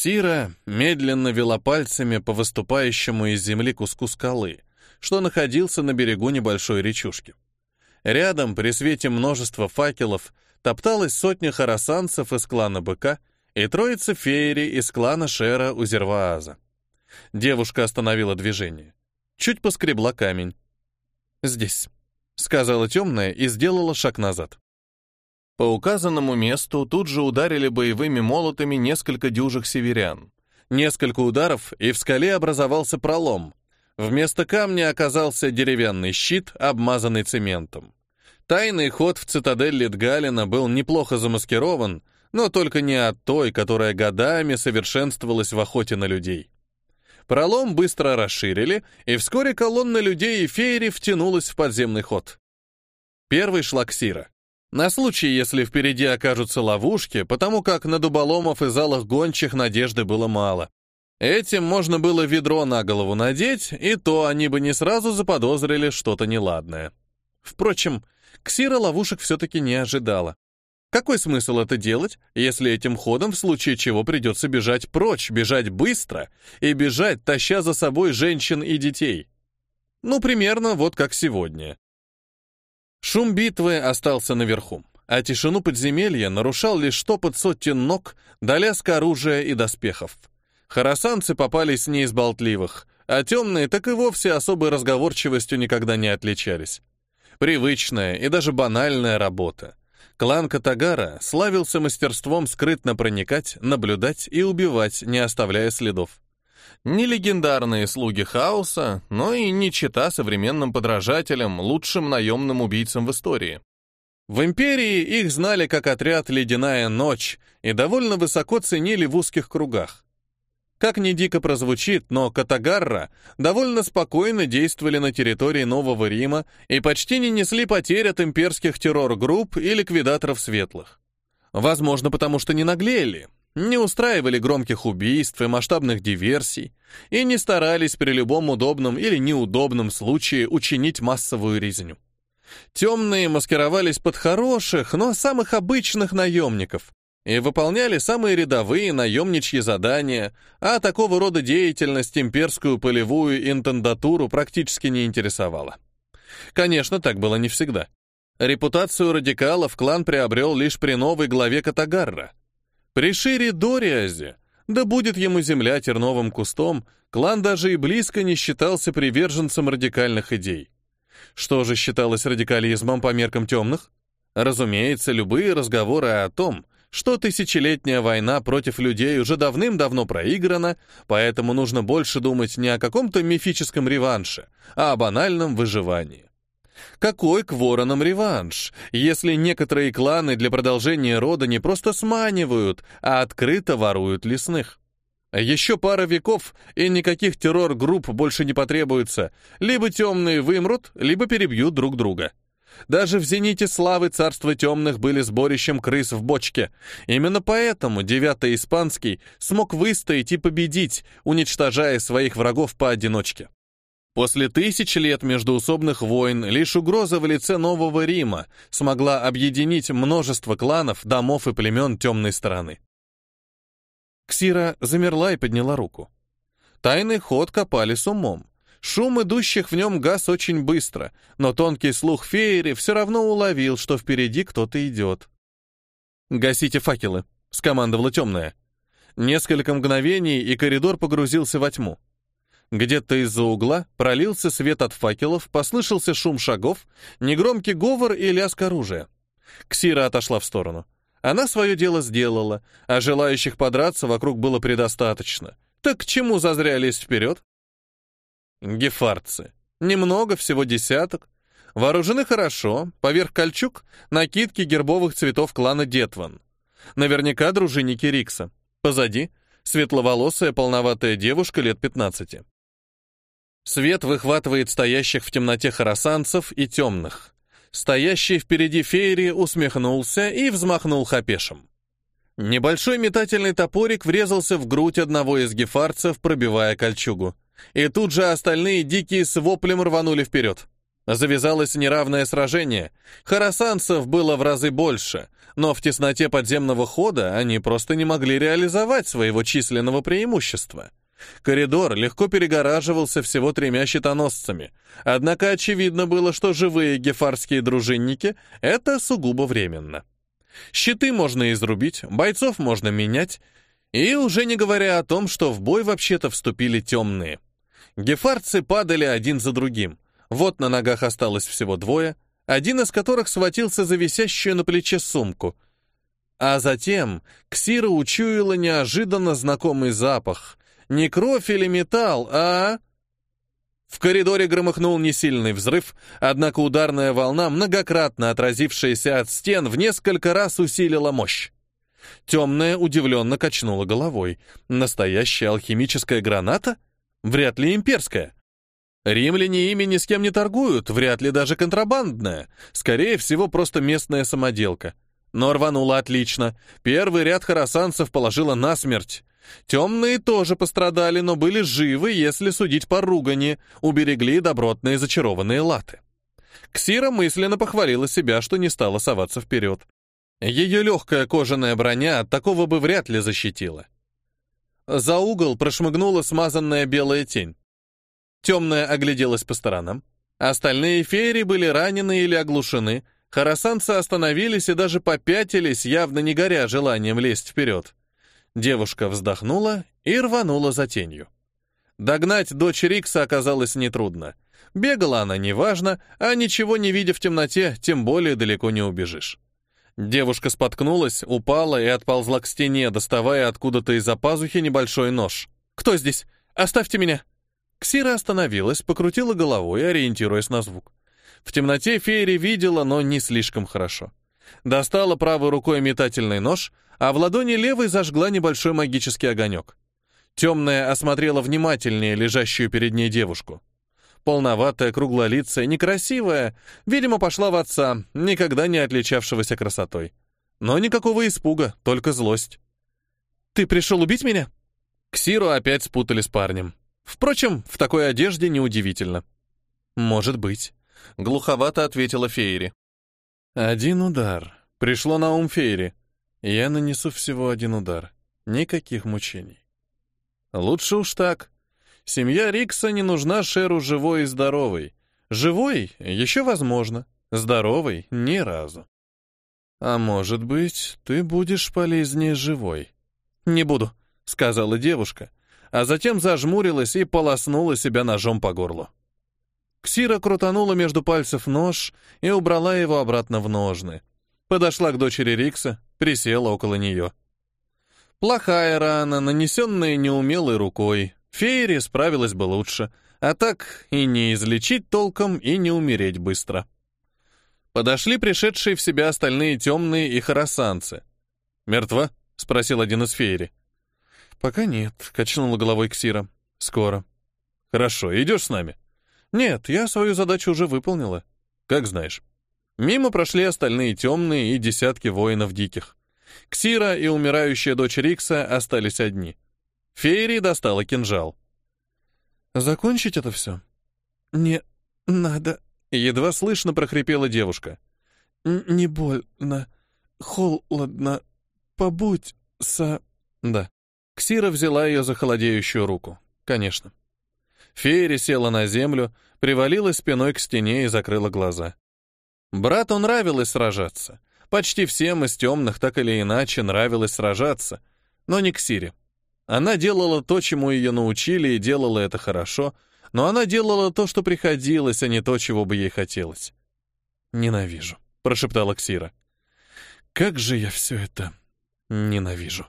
Ксира медленно вела пальцами по выступающему из земли куску скалы, что находился на берегу небольшой речушки. Рядом, при свете множества факелов, топталась сотня харасанцев из клана Быка и троица феери из клана Шера Узервааза. Девушка остановила движение. Чуть поскребла камень. «Здесь», — сказала темная и сделала шаг назад. По указанному месту тут же ударили боевыми молотами несколько дюжих северян. Несколько ударов, и в скале образовался пролом. Вместо камня оказался деревянный щит, обмазанный цементом. Тайный ход в цитадель Литгалина был неплохо замаскирован, но только не от той, которая годами совершенствовалась в охоте на людей. Пролом быстро расширили, и вскоре колонна людей и феери втянулась в подземный ход. Первый шла Ксира. На случай, если впереди окажутся ловушки, потому как на дуболомов и залах гончих надежды было мало. Этим можно было ведро на голову надеть, и то они бы не сразу заподозрили что-то неладное. Впрочем, Ксира ловушек все-таки не ожидала. Какой смысл это делать, если этим ходом в случае чего придется бежать прочь, бежать быстро и бежать, таща за собой женщин и детей? Ну, примерно вот как сегодня. Шум битвы остался наверху, а тишину подземелья нарушал лишь топот сотен ног, да оружия и доспехов. Харасанцы попались не из болтливых, а темные так и вовсе особой разговорчивостью никогда не отличались. Привычная и даже банальная работа. Клан Катагара славился мастерством скрытно проникать, наблюдать и убивать, не оставляя следов. Не легендарные слуги хаоса, но и не чита современным подражателям, лучшим наемным убийцам в истории. В империи их знали как отряд «Ледяная ночь» и довольно высоко ценили в узких кругах. Как ни дико прозвучит, но Катагарра довольно спокойно действовали на территории Нового Рима и почти не несли потерь от имперских террор-групп и ликвидаторов светлых. Возможно, потому что не наглели, не устраивали громких убийств и масштабных диверсий и не старались при любом удобном или неудобном случае учинить массовую резню. Темные маскировались под хороших, но самых обычных наемников, и выполняли самые рядовые наемничьи задания, а такого рода деятельность имперскую полевую интендатуру практически не интересовала. Конечно, так было не всегда. Репутацию радикалов клан приобрел лишь при новой главе Катагарра. При Шире Дориазе, да будет ему земля терновым кустом, клан даже и близко не считался приверженцем радикальных идей. Что же считалось радикализмом по меркам темных? Разумеется, любые разговоры о том, что тысячелетняя война против людей уже давным-давно проиграна, поэтому нужно больше думать не о каком-то мифическом реванше, а о банальном выживании. Какой к воронам реванш, если некоторые кланы для продолжения рода не просто сманивают, а открыто воруют лесных? Еще пара веков, и никаких террор-групп больше не потребуется. Либо темные вымрут, либо перебьют друг друга. Даже в зените славы царства темных были сборищем крыс в бочке. Именно поэтому девятый испанский смог выстоять и победить, уничтожая своих врагов поодиночке. После тысяч лет междуусобных войн лишь угроза в лице Нового Рима смогла объединить множество кланов, домов и племен темной стороны. Ксира замерла и подняла руку. Тайный ход копали с умом. Шум идущих в нем газ очень быстро, но тонкий слух феери все равно уловил, что впереди кто-то идет. «Гасите факелы», — скомандовала темная. Несколько мгновений, и коридор погрузился во тьму. Где-то из-за угла пролился свет от факелов, послышался шум шагов, негромкий говор и лязг оружия. Ксира отошла в сторону. Она свое дело сделала, а желающих подраться вокруг было предостаточно. Так к чему зазря лезть вперед? Гефарцы. Немного, всего десяток. Вооружены хорошо, поверх кольчуг — накидки гербовых цветов клана Детван. Наверняка дружинники Рикса. Позади — светловолосая полноватая девушка лет 15. Свет выхватывает стоящих в темноте харасанцев и темных. Стоящий впереди феери усмехнулся и взмахнул хапешем. Небольшой метательный топорик врезался в грудь одного из гефарцев, пробивая кольчугу и тут же остальные дикие с воплем рванули вперед. Завязалось неравное сражение. Харасанцев было в разы больше, но в тесноте подземного хода они просто не могли реализовать своего численного преимущества. Коридор легко перегораживался всего тремя щитоносцами, однако очевидно было, что живые гефарские дружинники — это сугубо временно. Щиты можно изрубить, бойцов можно менять, и уже не говоря о том, что в бой вообще-то вступили темные. Гефарцы падали один за другим. Вот на ногах осталось всего двое, один из которых схватился за висящую на плече сумку. А затем Ксира учуяла неожиданно знакомый запах. Не кровь или металл, а... В коридоре громыхнул несильный взрыв, однако ударная волна, многократно отразившаяся от стен, в несколько раз усилила мощь. Темная удивленно качнула головой. Настоящая алхимическая граната? Вряд ли имперская. Римляне ими ни с кем не торгуют, вряд ли даже контрабандная. Скорее всего, просто местная самоделка. Но рванула отлично. Первый ряд харасанцев положила насмерть. Темные тоже пострадали, но были живы, если судить по ругани, уберегли добротные зачарованные латы. Ксира мысленно похвалила себя, что не стала соваться вперед. Ее легкая кожаная броня от такого бы вряд ли защитила. За угол прошмыгнула смазанная белая тень. Темная огляделась по сторонам. Остальные феери были ранены или оглушены. Харасанцы остановились и даже попятились, явно не горя желанием лезть вперед. Девушка вздохнула и рванула за тенью. Догнать дочь Рикса оказалось нетрудно. Бегала она неважно, а ничего не видя в темноте, тем более далеко не убежишь. Девушка споткнулась, упала и отползла к стене, доставая откуда-то из-за пазухи небольшой нож. «Кто здесь? Оставьте меня!» Ксира остановилась, покрутила головой, ориентируясь на звук. В темноте Фейри видела, но не слишком хорошо. Достала правой рукой метательный нож, а в ладони левой зажгла небольшой магический огонек. Темная осмотрела внимательнее лежащую перед ней девушку. Полноватая, круглолицая, некрасивая, видимо, пошла в отца, никогда не отличавшегося красотой. Но никакого испуга, только злость. «Ты пришел убить меня?» Ксиру опять спутали с парнем. Впрочем, в такой одежде неудивительно. «Может быть», — глуховато ответила Фейри. «Один удар. Пришло на ум Фейри. Я нанесу всего один удар. Никаких мучений». «Лучше уж так. Семья Рикса не нужна Шеру живой и здоровой. Живой еще возможно, здоровой — ни разу. А может быть, ты будешь полезнее живой?» «Не буду», — сказала девушка, а затем зажмурилась и полоснула себя ножом по горлу. Ксира крутанула между пальцев нож и убрала его обратно в ножны. Подошла к дочери Рикса, присела около нее. Плохая рана, нанесенная неумелой рукой. Фейри справилась бы лучше, а так и не излечить толком, и не умереть быстро. Подошли пришедшие в себя остальные темные и харасанцы. «Мертва?» — спросил один из фейри. «Пока нет», — качнула головой Ксира. «Скоро». «Хорошо, идешь с нами?» «Нет, я свою задачу уже выполнила». «Как знаешь». Мимо прошли остальные темные и десятки воинов диких. Ксира и умирающая дочь Рикса остались одни. Фейри достала кинжал. «Закончить это все?» «Не надо», — едва слышно прохрипела девушка. «Не больно, холодно, побудь со...» «Да». Ксира взяла ее за холодеющую руку. Конечно. Фейри села на землю, привалилась спиной к стене и закрыла глаза. Брату нравилось сражаться. Почти всем из темных так или иначе нравилось сражаться, но не Ксире. Она делала то, чему ее научили, и делала это хорошо, но она делала то, что приходилось, а не то, чего бы ей хотелось. «Ненавижу», — прошептала Ксира. «Как же я все это ненавижу».